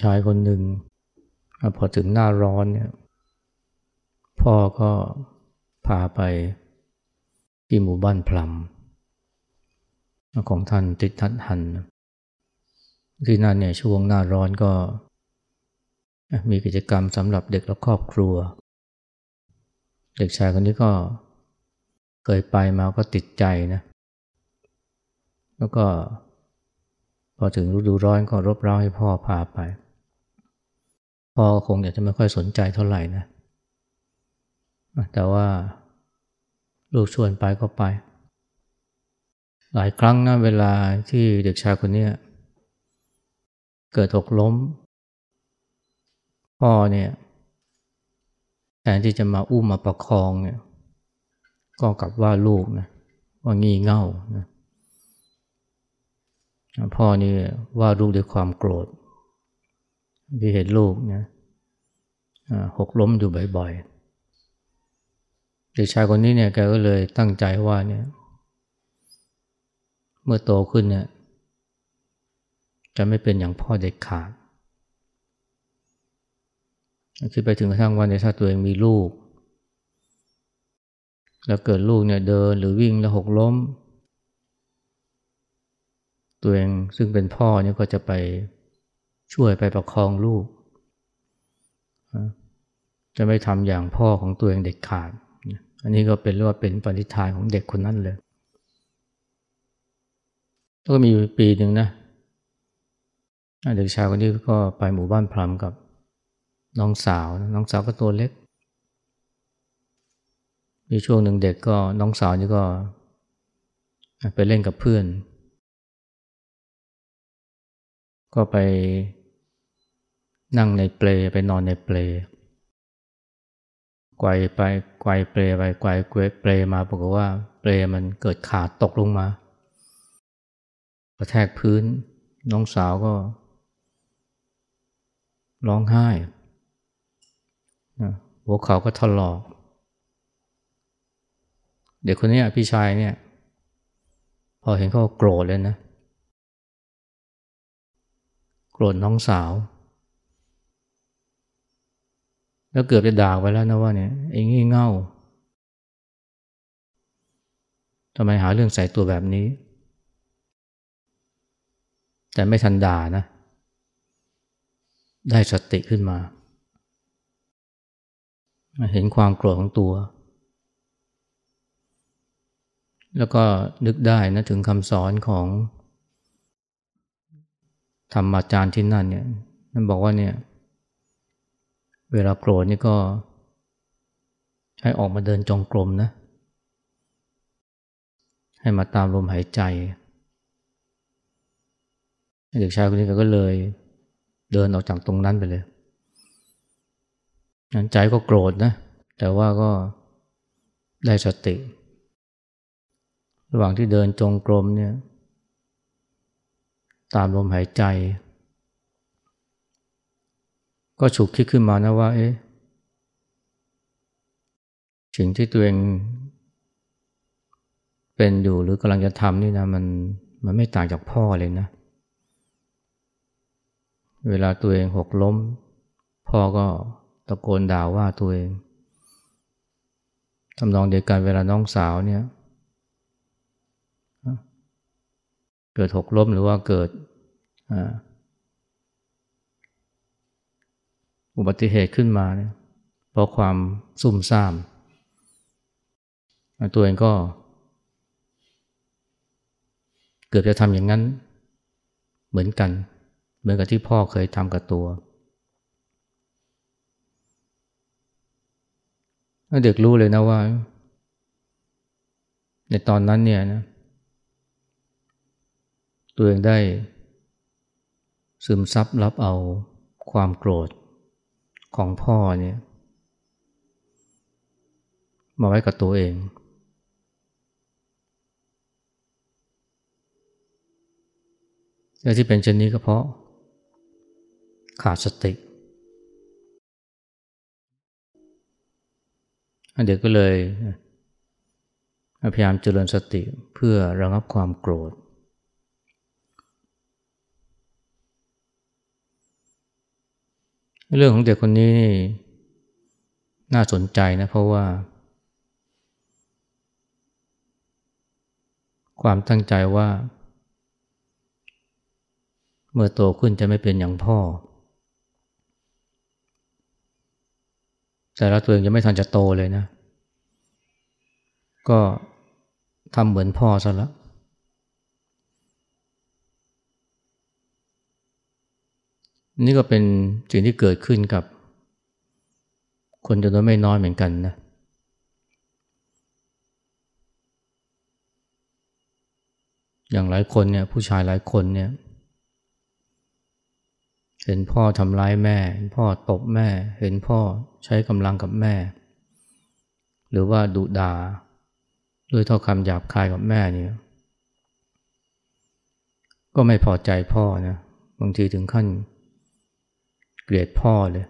ชายคนหนึ่งพอถึงหน้าร้อนเนี่ยพ่อก็พาไปที่หมู่บ้านพลัมของท่านติทัตหัน ที่นั่นเนี่ยช่วงหน้าร้อนก็ มีกิจกรรมสำหรับเด็กและครอบครัว เด็กชายคนนี้ก็เคยไปมาก็ติดใจนะ แล้วก็พอถึงฤดูร้อนก็รบเร้าให้พ่อพาไป พ่อคงอยากจะไม่ค่อยสนใจเท่าไหร่นะ แต่ว่าลูกชวนไปก็ไป หลายครั้งนะเวลาที่เด็กชายคนนี้เกิดหกล้ม พ่อเนี่ยแทนที่จะมาอุ้มมาประคองเนี่ยก็กลับว่าลูกนะว่างี่เง่านะพ่อนี่ว่าลูกด้วยความโกรธ ที่เห็นลูกเนะหกล้มอยู่บ่อยๆเด็กชายคนนี้เนี่ยแกก็เลยตั้งใจว่าเนี่ย เมื่อโตขึ้นเนี่ย จะไม่เป็นอย่างพ่อเด็กขาดคิดไปถึงกระทั่งวันในถ้าตัวเองมีลูก แล้วเกิดลูกเนี่ยเดินหรือวิ่งแล้วหกล้ม ตัวเองซึ่งเป็นพ่อเนี่ยก็จะไป ช่วยไปประคองลูก จะไม่ทำอย่างพ่อของตัวเองเด็ดขาด อันนี้ก็เป็นเรียกว่าเป็นปณิธานของเด็กคนนั้นเลย ก็มีปีหนึ่งนะ เด็กชายคนนี้ก็ไปหมู่บ้านพรมกับน้องสาว น้องสาวก็ตัวเล็ก มีช่วงหนึ่งเด็กก็น้องสาวนี่ก็ไปเล่นกับเพื่อน ก็ไป นั่งในเปลไปนอนในเปลไกวไปไกวเปลไปไกวเกวเปลมาปรากฏว่าเปลมันเกิดขาดตกลงมากระแทกพื้น น้องสาวก็ ร้องไห้หัวเขาก็ถลอก เด็กคนนี้พี่ชายเนี่ย พอเห็นเขาโกรธเลยนะ โกรธน้องสาว แล้วเกือบจะด่าไปแล้วนะว่าเนี่ยไอ้งี้เง่าทำไมหาเรื่องใส่ตัวแบบนี้ แต่ไม่ทันด่านะ ได้สติขึ้นมา เห็นความโกรธของตัว แล้วก็นึกได้นะถึงคำสอนของธรรมอาจารย์ที่นั่นเนี่ยมันบอกว่าเนี่ย เวลาโกรธนี่ก็ ให้ออกมาเดินจงกรมนะ ให้มาตามลมหายใจ เด็กชายคนนี้ก็เลยเดินออกจากตรงนั้นไปเลยนั่นใจก็โกรธนะ แต่ว่าก็ได้สติ ระหว่างที่เดินจงกรมเนี่ย ตามลมหายใจ ก็ฉุกคิดขึ้นมานะว่าเอ๊ะสิ่งที่ตัวเองเป็นอยู่หรือกำลังจะทำนี่นะมันมันไม่ต่างจากพ่อเลยนะ เวลาตัวเองหกล้ม พ่อก็ตะโกนด่าว่าตัวเองทำนองเดียวกันเวลาน้องสาวเนี่ยเกิดหกล้มหรือว่าเกิด อุบัติเหตุขึ้นมาเนี่ยเพราะความซุ่มซ่าม ตัวเองก็ เกือบจะทำอย่างนั้น เหมือนกัน เหมือนกับที่พ่อเคยทำกับตัว เด็กรู้เลยนะว่า ในตอนนั้นเนี่ยนะตัวเองได้ซึมซับรับเอาความโกรธ ของพ่อเนี่ยมาไว้กับตัวเอง และที่เป็นเช่นนี้ก็เพราะ ขาดสติ เด็กก็เลยพยายามเจริญสติเพื่อระงับความโกรธ เรื่องของเด็กคนนี้นี่น่าสนใจนะเพราะว่า ความตั้งใจว่า เมื่อโตขึ้นจะไม่เป็นอย่างพ่อ แต่ละตัวเองยังไม่ทันจะโตเลยนะ ก็ทำเหมือนพ่อซะแล้ว นี่ก็เป็นสิ่งที่เกิดขึ้นกับ คนจำนวนไม่น้อยเหมือนกันนะ อย่างหลายคนเนี่ยผู้ชายหลายคนเนี่ยเห็นพ่อทำร้ายแม่ เห็นพ่อตบแม่ เห็นพ่อใช้กำลังกับแม่ หรือว่าดุดาด้วยถ้อยคำหยาบคายกับแม่เนี่ยก็ไม่พอใจพ่อนะบางทีถึงขั้น เกลียดพ่อเลย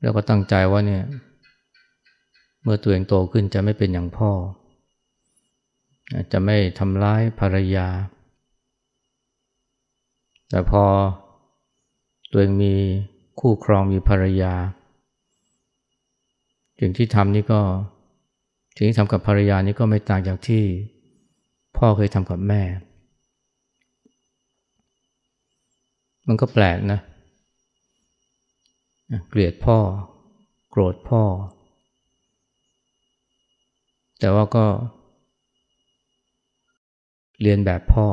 แล้วก็ตั้งใจว่าเนี่ย เมื่อตัวเองโตขึ้นจะไม่เป็นอย่างพ่อ จะไม่ทำร้ายภรรยา แต่พอตัวเองมีคู่ครองมีภรรยาสิ่งที่ทำนี่ก็สิ่งที่ทำกับภรรยานี่ก็ไม่ต่างจากที่พ่อเคยทำกับแม่ มันก็แปลกนะ เกลียดพ่อ โกรธพ่อ แต่ว่าก็ เรียนแบบพ่อ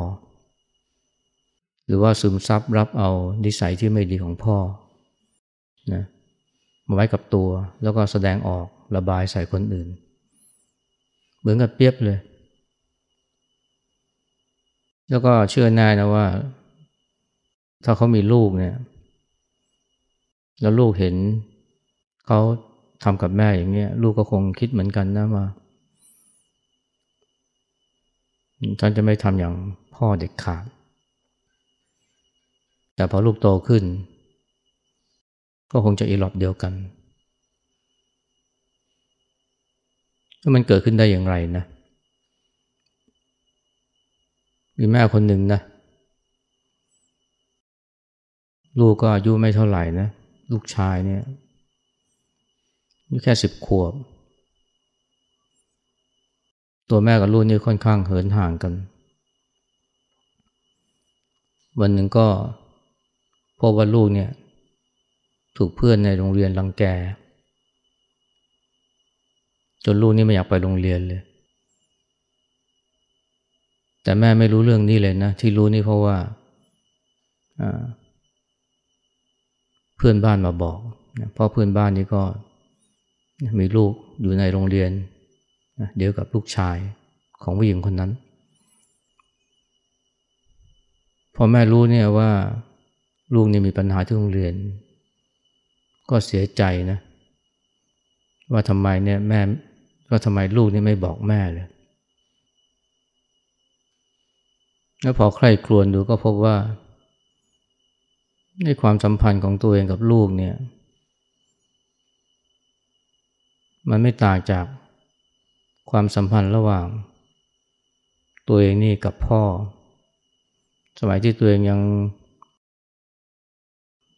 หรือว่าซึมซับรับเอานิสัยที่ไม่ดีของพ่อนะมาไว้กับตัว แล้วก็แสดงออกระบายใส่คนอื่น เหมือนกับเปียบเลย แล้วก็เชื่อแน่นะว่า ถ้าเขามีลูกเนี่ย แล้วลูกเห็นเขาทำกับแม่อย่างเงี้ย ลูกก็คงคิดเหมือนกันนะว่าฉันจะไม่ทำอย่างพ่อเด็กขาด แต่พอลูกโตขึ้น ก็คงจะอีหลอบเดียวกันแล้วมันเกิดขึ้นได้อย่างไรนะมีแม่คนหนึ่งนะ ลูกก็อายุไม่เท่าไหร่นะ ลูกชายเนี่ยอายุแค่สิบขวบ ตัวแม่กับลูกนี่ค่อนข้างเหินห่างกัน วันหนึ่งก็พบว่าลูกเนี่ย ถูกเพื่อนในโรงเรียนรังแก จนลูกนี่ไม่อยากไปโรงเรียนเลย แต่แม่ไม่รู้เรื่องนี้เลยนะ ที่รู้นี่เพราะว่า พื่อนบ้านมาบอกพราะเพื่อนบ้านนี้ก็มีลูกอยู่ในโรงเรียนเดียวกับลูกชายของผู้หญิงคนนั้น พอแม่รู้เนี่ยว่าลูกนี่มีปัญหาที่โรงเรียน ก็เสียใจนะ ว่าทำไมเนี่ยแม่ว่าทำไมลูกนี่ไม่บอกแม่เลยแล้วพอใครครวญดูก็พบว่า ในความสัมพันธ์ของตัวเองกับลูกเนี่ย มันไม่ต่างจากความสัมพันธ์ระหว่าง ตัวเองนี่กับพ่อ สมัยที่ตัวเองยัง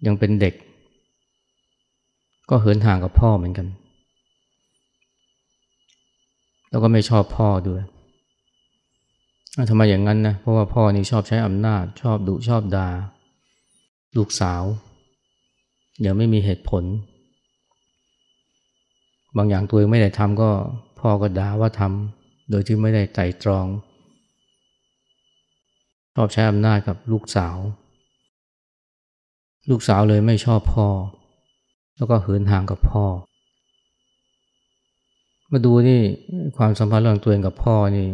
ยังเป็นเด็ก ก็เหินห่างกับพ่อเหมือนกัน แล้วก็ไม่ชอบพ่อด้วยทำไมอย่างนั้นนะ เพราะว่าพ่อนี่ชอบใช้อำนาจ ชอบดุชอบดา่า ลูกสาว ยังไม่มีเหตุผล บางอย่างตัวเองไม่ได้ทำก็พ่อก็ด่าว่าทำโดยที่ไม่ได้ไตรตรอง ชอบใช้อำนาจกับลูกสาว ลูกสาวเลยไม่ชอบพ่อ แล้วก็เหินห่างกับพ่อ มาดูนี่ความสัมพันธ์ระหว่างตัวเองกับพ่อนี่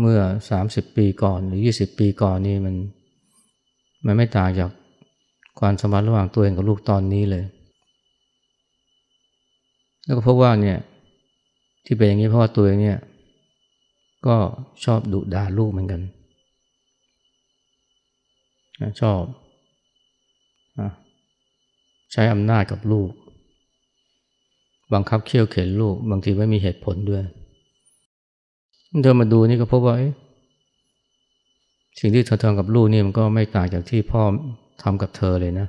เมื่อสามสิบปีก่อนหรือยี่สิบปีก่อนนี่มัน มันไม่ต่างจากความสมพันระหว่างตัวเองกับลูกตอนนี้เลย แล้วก็พบว่าเนี่ยที่เป็นอย่างนี้เพราะว่าตัวเองเนี่ยก็ชอบดุด่าลูกเหมือนกัน ชอบใช้อำนาจกับลูก บังคับเคี่ยวเข็นลูก บางทีไม่มีเหตุผลด้วยเธอมาดูนี่ก็พบว่า สิ่งที่เธอทำกับลูกนี่มันก็ไม่ต่างจากที่พ่อทำกับเธอเลยนะ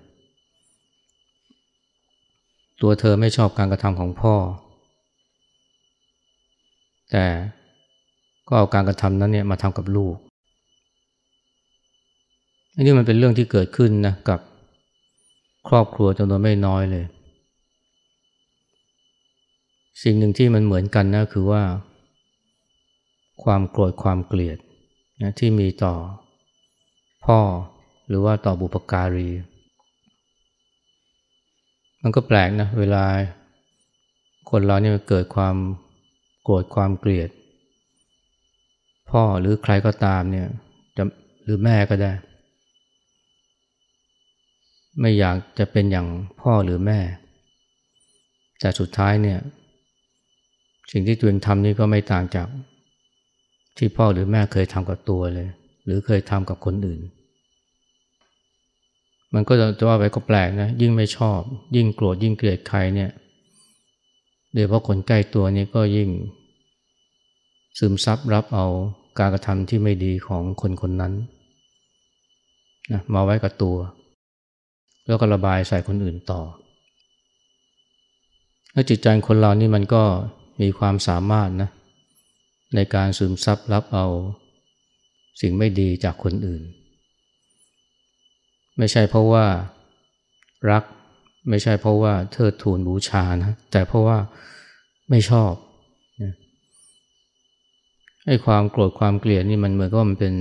ตัวเธอไม่ชอบการกระทำของพ่อ แต่ก็เอาการกระทำนั้นเนี่ยมาทำกับลูกอันนี้มันเป็นเรื่องที่เกิดขึ้นนะกับครอบครัวจำนวนไม่น้อยเลย สิ่งหนึ่งที่มันเหมือนกันนะคือว่า ความโกรธความเกลียด นะที่มีต่อพ่อหรือว่าต่อบุปการี มันก็แปลกนะเวลาคนเราเนี่ยเกิดความโกรธความเกลียด พ่อหรือใครก็ตามเนี่ยจะหรือแม่ก็ได้ ไม่อยากจะเป็นอย่างพ่อหรือแม่ แต่สุดท้ายเนี่ย สิ่งที่ตัวเองทำนี่ก็ไม่ต่างจาก ที่พ่อหรือแม่เคยทำกับตัวเลย หรือเคยทำกับคนอื่น มันก็จะว่าไปก็แปลกนะ ยิ่งไม่ชอบ ยิ่งโกรธยิ่งเกลียดใครเนี่ยโดยเฉพาะคนใกล้ตัวนี่ก็ยิ่ง ซึมซับรับเอาการกระทำที่ไม่ดีของคนคนนั้นนะมาไว้กับตัว แล้วก็ระบายใส่คนอื่นต่อแล้วจิตใจคนเรานี่มันก็มีความสามารถนะ ในการซึมซับรับเอาสิ่งไม่ดีจากคนอื่น ไม่ใช่เพราะว่ารักไม่ใช่เพราะว่าเทิดทูนบูชานะแต่เพราะว่าไม่ชอบนะไอ้ความโกรธความเกลียดนี่มันเหมือนกับมันเป็น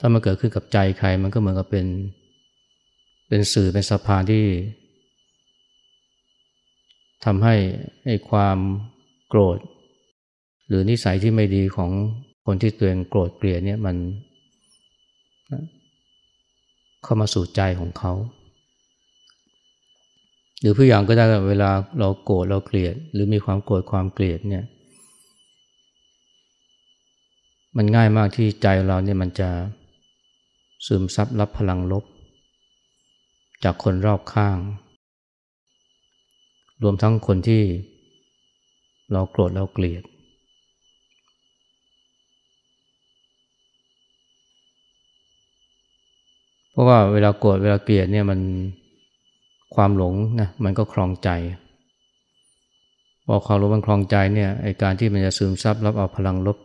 ถ้ามันเกิดขึ้นกับใจใคร มันก็เหมือนกับเป็น เป็นสื่อเป็นสะพานที่ทำให้ไอ้ความโกรธ หรือนิสัยที่ไม่ดีของคนที่ตัวเองโกรธเกลียดเนี่ยมัน เข้ามาสู่ใจของเขา หรือผู้อย่างก็ได้เวลาเราโกรธเราเกลียด หรือมีความโกรธความเกลียดเนี่ย มันง่ายมากที่ใจเราเนี่ยมันจะซึมซับรับพลังลบ จากคนรอบข้าง รวมทั้งคนที่เราโกรธเราเกลียด เพราะว่าเวลาโกรธเวลาเกลียดเนี่ยมันความหลงนะมันก็คลองใจพอความรู้มันคลองใจเนี่ยไอการที่มันจะซึมซับรับเอาพลังลบ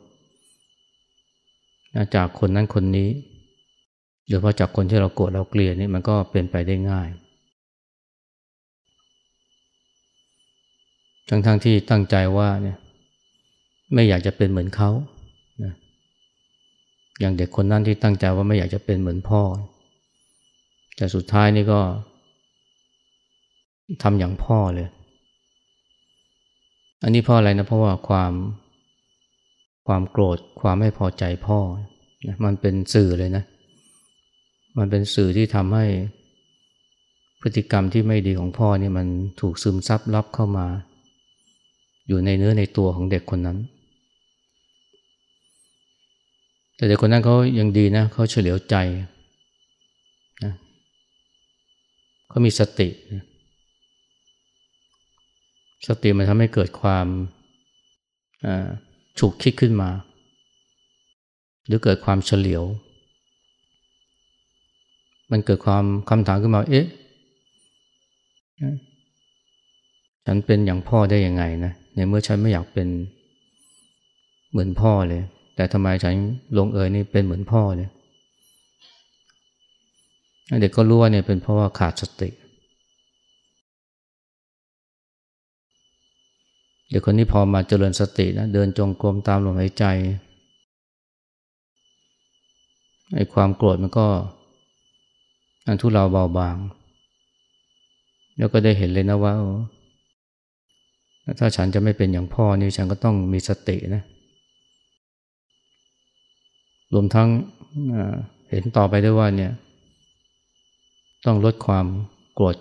นะจากคนนั้นคนนี้หรือว่าจากคนที่เราโกรธเราเกลียดนี่มันก็เป็นไปได้ง่าย ทั้งๆทที่ตั้งใจว่าเนี่ยไม่อยากจะเป็นเหมือนเขานะอย่างเด็กคนนั้นที่ตั้งใจว่าไม่อยากจะเป็นเหมือนพ่อ แต่สุดท้ายนี่ก็ทำอย่างพ่อเลย อันนี้เพราะอะไรนะ เพราะว่าความความโกรธความไม่พอใจพ่อนะมันเป็นสื่อเลยนะ มันเป็นสื่อที่ทำให้พฤติกรรมที่ไม่ดีของพ่อนี่มันถูกซึมซับรับเข้ามา อยู่ในเนื้อในตัวของเด็กคนนั้น แต่เด็กคนนั้นเขายังดีนะเขาเฉลียวใจ เขามีสติ สติมันทำให้เกิดความฉุกคิดขึ้นมา หรือเกิดความเฉลียว มันเกิดความคำถามขึ้นมาเอ๊ะฉันเป็นอย่างพ่อได้ยังไงนะในเมื่อฉันไม่อยากเป็นเหมือนพ่อเลย แต่ทำไมฉันลงเอยนี่เป็นเหมือนพ่อเลย เด็กก็รู้ว่าเนี่ยเป็นเพราะว่าขาดสติ เด็กคนนี้พอมาเจริญสตินะเดินจงกรมตามลมหายใจไอ้ความโกรธมันก็อันทุเลาเบาบาง แล้วก็ได้เห็นเลยนะว่าถ้าฉันจะไม่เป็นอย่างพ่อนี่ฉันก็ต้องมีสตินะ รวมทั้งเห็นต่อไปด้วยว่าเนี่ย ต้องลดความโกรธ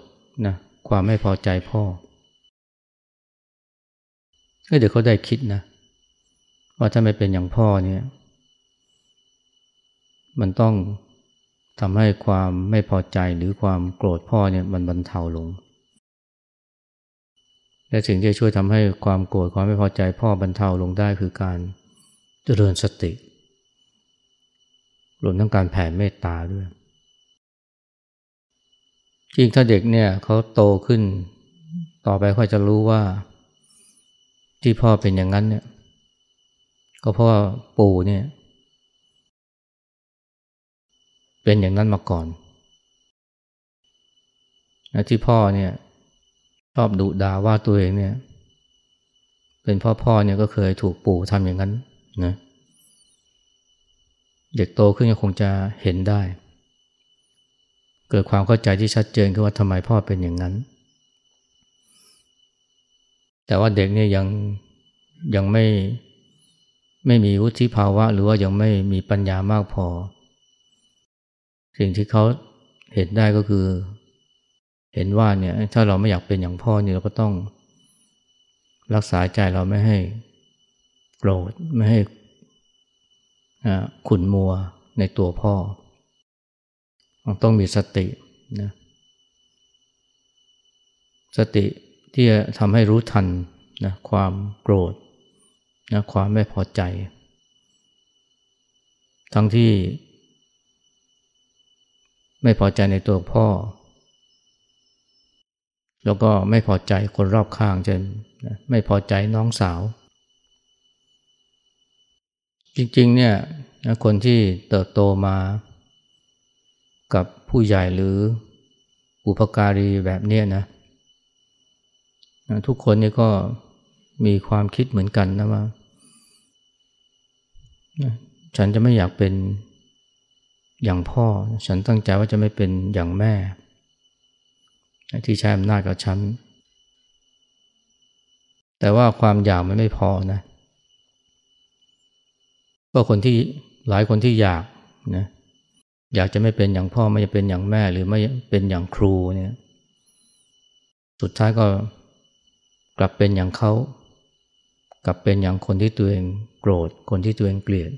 นะความไม่พอใจพ่อเดี๋ยวเขาได้คิดนะ ว่าถ้าไม่เป็นอย่างพ่อเนี่ย มันต้องทำให้ความไม่พอใจหรือความโกรธพ่อเนี่ยมันบรรเทาลง และสิ่งที่ช่วยทำให้ความโกรธความไม่พอใจพ่อบรรเทาลงได้คือการเจริญสติรวมทั้งการแผ่เมตตาด้วย จริงถ้าเด็กเนี่ยเขาโตขึ้น ต่อไปเขาจะรู้ว่า ที่พ่อเป็นอย่างนั้นเนี่ย ก็เพราะว่าปู่เนี่ย เป็นอย่างนั้นมาก่อนที่พ่อเนี่ยชอบดุด่าว่าตัวเองเนี่ย เป็นพ่อพ่อเนี่ยก็เคยถูกปู่ทำอย่างนั้นนะเด็กโตขึ้นก็คงจะเห็นได้ เกิดความเข้าใจที่ชัดเจนคือว่าทำไมพ่อเป็นอย่างนั้น แต่ว่าเด็กเนี่ยยังยังไม่ไม่มีวุฒิภาวะ หรือว่ายังไม่มีปัญญามากพอ สิ่งที่เขาเห็นได้ก็คือ เห็นว่าเนี่ยถ้าเราไม่อยากเป็นอย่างพ่อเนี่ยเราก็ต้องรักษาใจเราไม่ให้โกรธไม่ให้ขุนมัวในตัวพ่อ ต้องมีสตินะสติที่จะทำให้รู้ทันนะความโกรธนะความไม่พอใจ ทั้งที่ ไม่พอใจในตัวพ่อ แล้วก็ไม่พอใจคนรอบข้างเช่นไม่พอใจน้องสาว จริงๆเนี่ยคนที่เติบโตมา กับผู้ใหญ่หรืออุปการีแบบนี้นะทุกคนนี่ก็มีความคิดเหมือนกันนะว่า ฉันจะไม่อยากเป็นอย่างพ่อ ฉันตั้งใจว่าจะไม่เป็นอย่างแม่ ที่ใช้อำนาจกับฉัน แต่ว่าความอยากมันไม่พอนะก็คนที่หลายคนที่อยากนะ อยากจะไม่เป็นอย่างพ่อไม่จะเป็นอย่างแม่หรือไม่เป็นอย่างครูเนี่ยสุดท้ายก็กลับเป็นอย่างเขากลับเป็นอย่างคนที่ตัวเองโกรธ คนที่ตัวเองเกลียด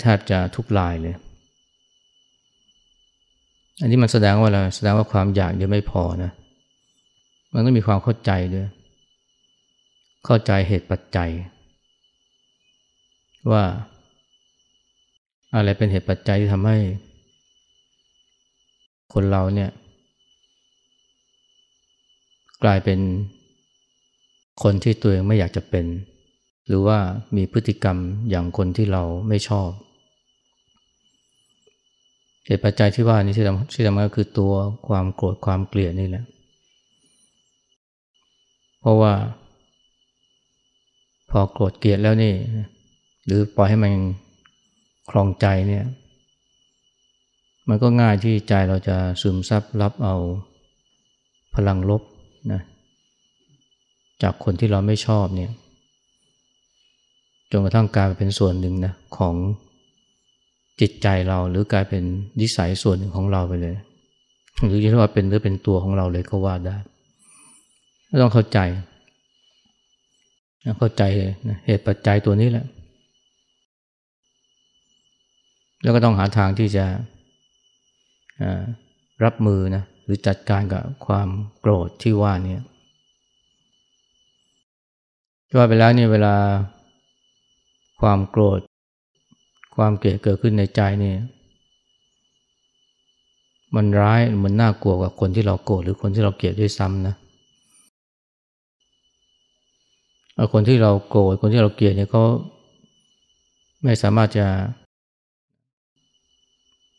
แทบจะทุกลายเลย อันนี้มันแสดงว่าอะไรแสดงว่าความอยากยังไม่พอนะมันต้องมีความเข้าใจด้วย เข้าใจเหตุปัจจัย ว่า อะไรเป็นเหตุปัจจัยที่ทำให้ คนเราเนี่ย กลายเป็นคนที่ตัวเองไม่อยากจะเป็น หรือว่ามีพฤติกรรมอย่างคนที่เราไม่ชอบ เหตุปัจจัยที่ว่านี้ที่ทำที่ทำก็คือตัวความโกรธความเกลียดนี่แหละ เพราะว่า พอโกรธเกลียดแล้วนี่ หรือปล่อยให้มัน คลองใจเนี่ย มันก็ง่ายที่ใจเราจะซึมซับรับเอาพลังลบนะจากคนที่เราไม่ชอบเนี่ยจนกระทั่งกลายเป็นส่วนหนึ่งนะของจิตใจเราหรือกลายเป็นนิสัยส่วนหนึ่งของเราไปเลย หรือจะเรียกว่าเป็นหรือเป็นตัวของเราเลยก็ว่าได้ต้องเข้าใจ เข้าใจเหตุปัจจัยตัวนี้แหละ แล้วก็ต้องหาทางที่จะรับมือนะหรือจัดการกับความโกรธที่ว่านี้ว่าไปแล้วเนี่ยเวลาความโกรธ ความเกลียดเกิดขึ้นในใจนี่มันร้ายมันน่ากลัวกว่าคนที่เราโกรธหรือคนที่เราเกลียดด้วยซ้ำนะคนที่เราโกรธคนที่เราเกลียดเนี่ยเขาไม่สามารถจะ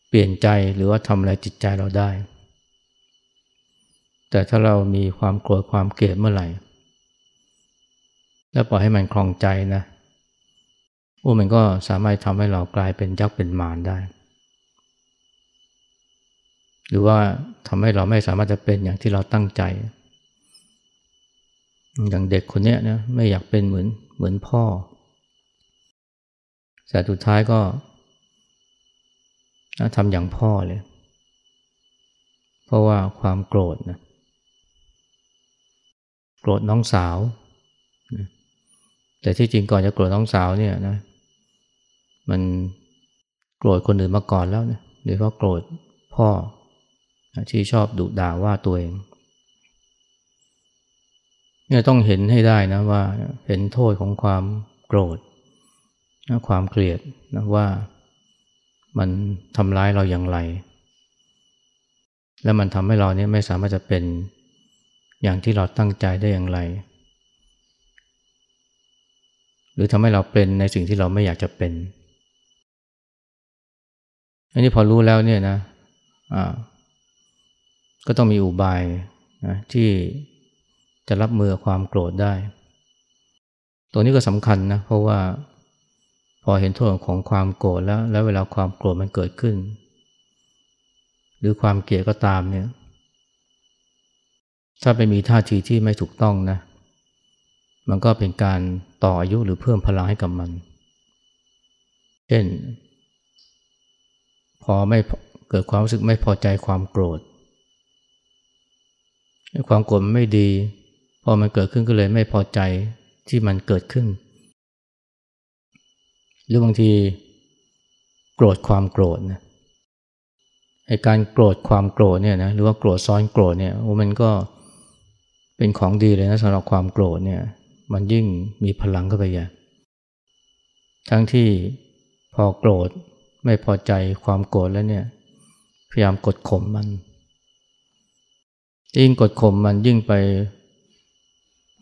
เปลี่ยนใจหรือว่าทำอะไรจิตใจเราได้ แต่ถ้าเรามีความโกรธความเกลียดเมื่อไหร่ แล้วปล่อยให้มันคลองใจนะโอ้มันก็สามารถทำให้เรากลายเป็นยักษ์เป็นมารได้ หรือว่าทำให้เราไม่สามารถจะเป็นอย่างที่เราตั้งใจ อย่างเด็กคนนี้นะไม่อยากเป็นเหมือนเหมือนพ่อแต่สุดท้ายก็ ทำอย่างพ่อเลย เพราะว่าความโกรธนะโกรธน้องสาวแต่ที่จริงก่อนจะโกรธน้องสาวเนี่ยนะ มันโกรธคนอื่นมาก่อนแล้วเนี่ยโดยเฉพาะโกรธพ่อที่ชอบดุด่าว่าตัวเองเนี่ยต้องเห็นให้ได้นะว่าเห็นโทษของความโกรธนะความเกลียดนะว่า มันทำร้ายเราอย่างไร แล้วมันทำให้เราเนี่ยไม่สามารถจะเป็นอย่างที่เราตั้งใจได้อย่างไร หรือทำให้เราเป็นในสิ่งที่เราไม่อยากจะเป็น อันนี้พอรู้แล้วเนี่ยนะะก็ต้องมีอุบายนะที่จะรับมือความโกรธได้ ตัวนี้ก็สำคัญนะเพราะว่า พอเห็นโทษของความโกรธแล้ว แล้วเวลาความโกรธมันเกิดขึ้น หรือความเกลียดก็ตามเนี่ย ถ้าไปมีท่าทีที่ไม่ถูกต้องนะ มันก็เป็นการต่ออายุหรือเพิ่มพลังให้กับมัน เช่น พอไม่เกิดความรู้สึกไม่พอใจความโกรธความโกรธมันไม่ดี พอมันเกิดขึ้นก็เลยไม่พอใจที่มันเกิดขึ้น หรือบางทีโกรธความโกรธนะไอการโกรธความโกรธเนี่ยนะหรือว่าโกรธซ้อนโกรธเนี่ยโอ้มันก็เป็นของดีเลยนะสำหรับความโกรธเนี่ยมันยิ่งมีพลังเข้าไปใหญ่ทั้งที่พอโกรธไม่พอใจความโกรธแล้วเนี่ยพยายามกดข่มมัน ยิ่งกดข่มมันยิ่งไป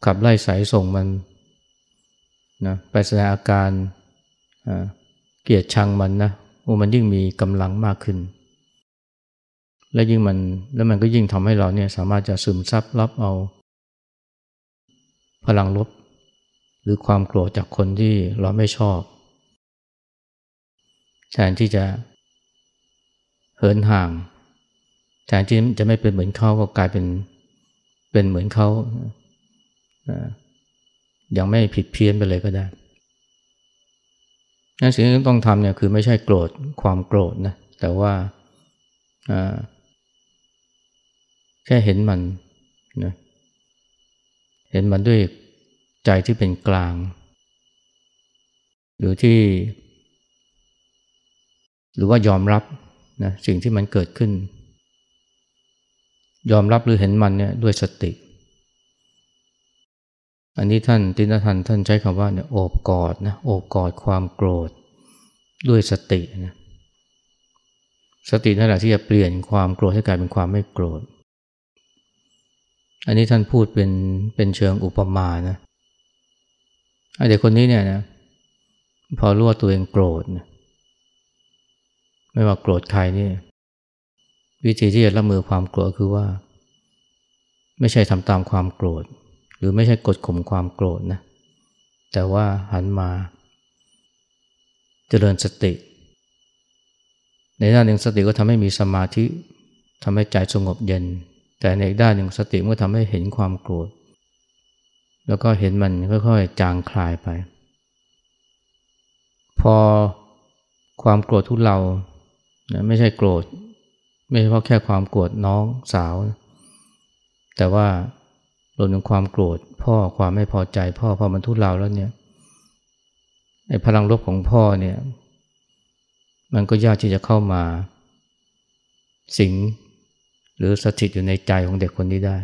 ขับไล่สายส่งมันนะไปแสดงอาการ เกลียดชังมันนะโอ้มันยิ่งมีกำลังมากขึ้น และยิ่งมันแล้วมันก็ยิ่งทำให้เราเนี่ยสามารถจะซึมซับรับเอา พลังลบ หรือความโกรธจากคนที่เราไม่ชอบแทนที่จะเหินห่างแทนที่จะไม่เป็นเหมือนเขาก็กลายเป็นเป็นเหมือนเขายังไม่ผิดเพี้ยนไปเลยก็ได้ นั่นสิ่งที่ต้องทำเนี่ยคือไม่ใช่โกรธความโกรธนะแต่ว่าแค่เห็นมันนะเห็นมันด้วยใจที่เป็นกลาง หรือที่ หรือว่ายอมรับนะสิ่งที่มันเกิดขึ้น ยอมรับหรือเห็นมันเนี่ยด้วยสติ อันนี้ท่านตินทันท่านใช้คำว่าเนี่ยโอบกอดนะโอบกอดความโกรธ ด้วยสตินะสตินั่นแหละที่จะเปลี่ยนความโกรธให้กลายเป็นความไม่โกรธ อันนี้ท่านพูดเป็นเป็นเชิงอุปมานะเด็กคนนี้เนี่ยนะพอรู้ว่าตัวเองโกรธนะไม่ว่าโกรธใครนี่วิธีที่จะรับมือความโกรธคือว่า ไม่ใช่ทำตามความโกรธ หรือไม่ใช่กดข่มความโกรธนะ แต่ว่าหันมาเจริญสติ ในด้านหนึ่งสติก็ทำให้มีสมาธิทำให้ใจสงบเย็น แต่ในอีกด้านหนึ่งสติก็ทำให้เห็นความโกรธ แล้วก็เห็นมันค่อยๆจางคลายไป พอความโกรธทุเรานะไม่ใช่โกรธ ไม่ใช่เพราะแค่ความโกรธน้องสาว แต่ว่า รวมถึงความโกรธพ่อความไม่พอใจพ่อพอมันทุเลาแล้วเนี่ยไอ้พลังลบของพ่อเนี่ย มันก็ยากที่จะเข้ามา สิงหรือสถิตอยู่ในใจของเด็กคนนี้ได้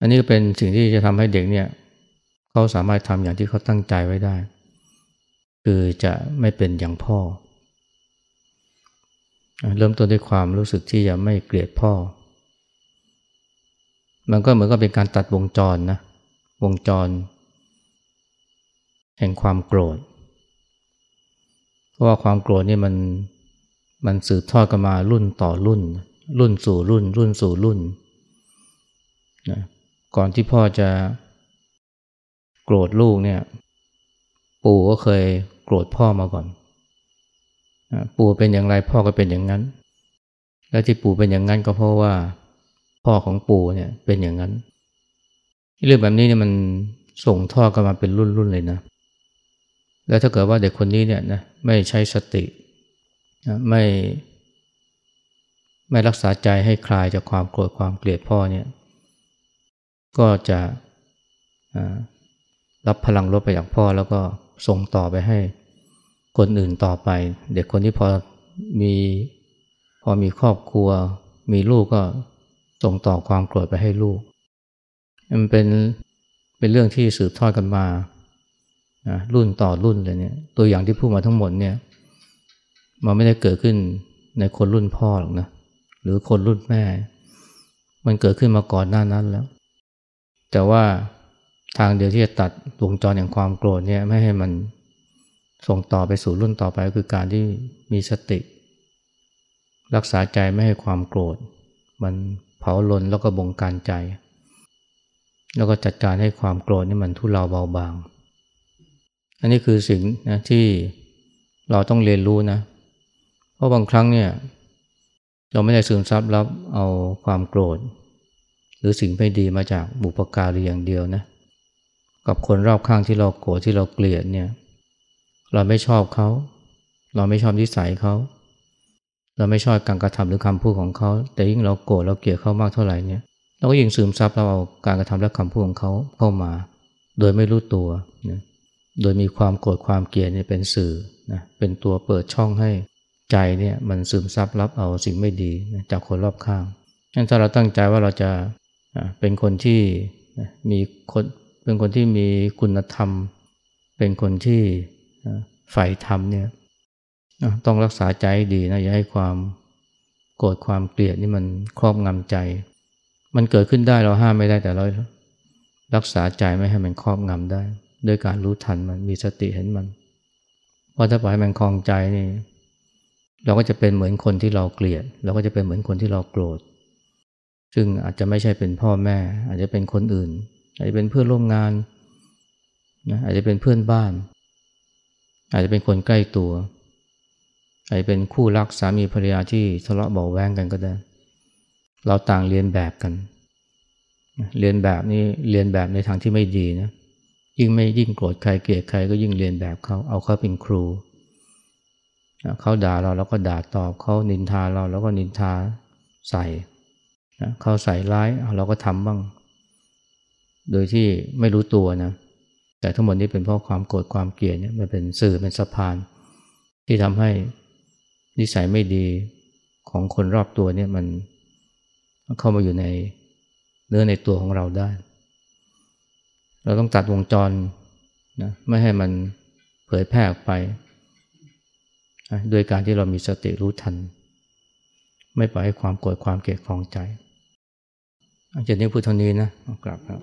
อันนี้ก็เป็นสิ่งที่จะทำให้เด็กเนี่ยเขาสามารถทำอย่างที่เขาตั้งใจไว้ได้ คือจะไม่เป็นอย่างพ่อ เริ่มต้นด้วยความรู้สึกที่จะไม่เกลียดพ่อ มันก็เหมือนกับเป็นการตัดวงจรนะ วงจร แห่งความโกรธ เพราะว่าความโกรธนี่มันมันสืบทอดกันมารุ่นต่อรุ่น รุ่นสู่รุ่น รุ่นสู่รุ่นนะก่อนที่พ่อจะโกรธลูกเนี่ย ปู่ก็เคยโกรธพ่อมาก่อน ปู่เป็นอย่างไรพ่อก็เป็นอย่างนั้น และที่ปู่เป็นอย่างนั้นก็เพราะว่า พ่อของปู่เนี่ยเป็นอย่างนั้น เรื่องแบบนี้เนี่ยมันส่งทอดกันมาเป็นรุ่นๆเลยนะ แล้วถ้าเกิดว่าเด็กคนนี้เนี่ยนะไม่ใช้สติไม่ไม่รักษาใจให้คลายจากความโกรธความเกลียดพ่อเนี่ย ก็จะรับพลังลบไปจากพ่อแล้วก็ส่งต่อไปให้คนอื่นต่อไป เด็กคนที่พอมีพอมีครอบครัว มีลูกก็ ส่งต่อความโกรธไปให้ลูก มันเป็นเป็นเรื่องที่สืบทอดกันมานะรุ่นต่อรุ่นเลยเนี่ย ตัวอย่างที่พูดมาทั้งหมดเนี่ยมันไม่ได้เกิดขึ้นในคนรุ่นพ่อหรอกนะหรือคนรุ่นแม่ มันเกิดขึ้นมาก่อนหน้านั้นแล้ว แต่ว่าทางเดียวที่จะตัดวงจรแห่งความโกรธเนี่ยไม่ให้มันส่งต่อไปสู่รุ่นต่อไปก็คือการที่มีสติ รักษาใจไม่ให้ความโกรธ มัน เผาลนแล้วก็บงการใจ แล้วก็จัดการให้ความโกรธนี่มันทุเลาเบาบาง อันนี้คือสิ่งนะที่เราต้องเรียนรู้นะ เพราะบางครั้งเนี่ยเราไม่ได้ซึมซับรับเอาความโกรธ หรือสิ่งไม่ดีมาจากบุปการีอย่างเดียวนะกับคนรอบข้างที่เราโกรธที่เราเกลียดเนี่ยเราไม่ชอบเขา เราไม่ชอบนิสัยเขา เราไม่ชอบการกระทำหรือคำพูดของเขา แต่ยิ่งเราโกรธเราเกลียดเขามากเท่าไหร่เนี่ยเราก็ยิ่งซึมซับเราเอาการกระทำและคำพูดของเขาเข้ามา โดยไม่รู้ตัวนะโดยมีความโกรธความเกลียดเนี่ยเป็นสื่อนะเป็นตัวเปิดช่องให้ใจเนี่ยมันซึมซับรับเอาสิ่งไม่ดีนะจากคนรอบข้างงั้นถ้าเราตั้งใจว่าเราจะเป็นคนที่มีคนเป็นคนที่มีคุณธรรม เป็นคนที่ใฝ่ธรรมเนี่ย ต้องรักษาใจดีนะอย่าให้ความโกรธความเกลียดนี่มันครอบงำใจ มันเกิดขึ้นได้เราห้ามไม่ได้แต่เรารักษาใจไม่ให้มันครอบงำได้ด้วยการรู้ทันมันมีสติเห็นมัน เพราะถ้าปล่อยมันคลองใจนี่ เราก็จะเป็นเหมือนคนที่เราเกลียด เราก็จะเป็นเหมือนคนที่เราโกรธ ซึ่งอาจจะไม่ใช่เป็นพ่อแม่ อาจจะเป็นคนอื่น อาจจะเป็นเพื่อนร่วมงานนะอาจจะเป็นเพื่อนบ้าน อาจจะเป็นคนใกล้ตัว อาจจะเป็นคู่รักสามีภรรยาที่ทะเลาะเบาแวงกันก็ได้ เราต่างเรียนแบบกัน เรียนแบบนี้เรียนแบบในทางที่ไม่ดีนะ ยิ่งไม่ยิ่งโกรธใครเกลียดใครก็ยิ่งเรียนแบบเขาเอาเขาเป็นครู เขาด่าเราเราก็ด่าตอบเขานินทาเราเราก็นินทาใส่เขาใส่ร้ายเราก็ทำบ้าง โดยที่ไม่รู้ตัวนะแต่ทั้งหมดนี้เป็นเพราะความโกรธความเกลียดเนี่ยมันเป็นสื่อเป็นสะพาน ที่ทำให้ นิสัยไม่ดีของคนรอบตัวเนี่ยมันเข้ามาอยู่ในเนื้อในตัวของเราได้ เราต้องตัดวงจรนะไม่ให้มันเผยแพร่ออกไปโดยการที่เรามีสติรู้ทัน ไม่ปล่อยให้ความโกรธความเกลียดคลองใจอาจารย์นี้พูดเท่านี้นะกลับครับ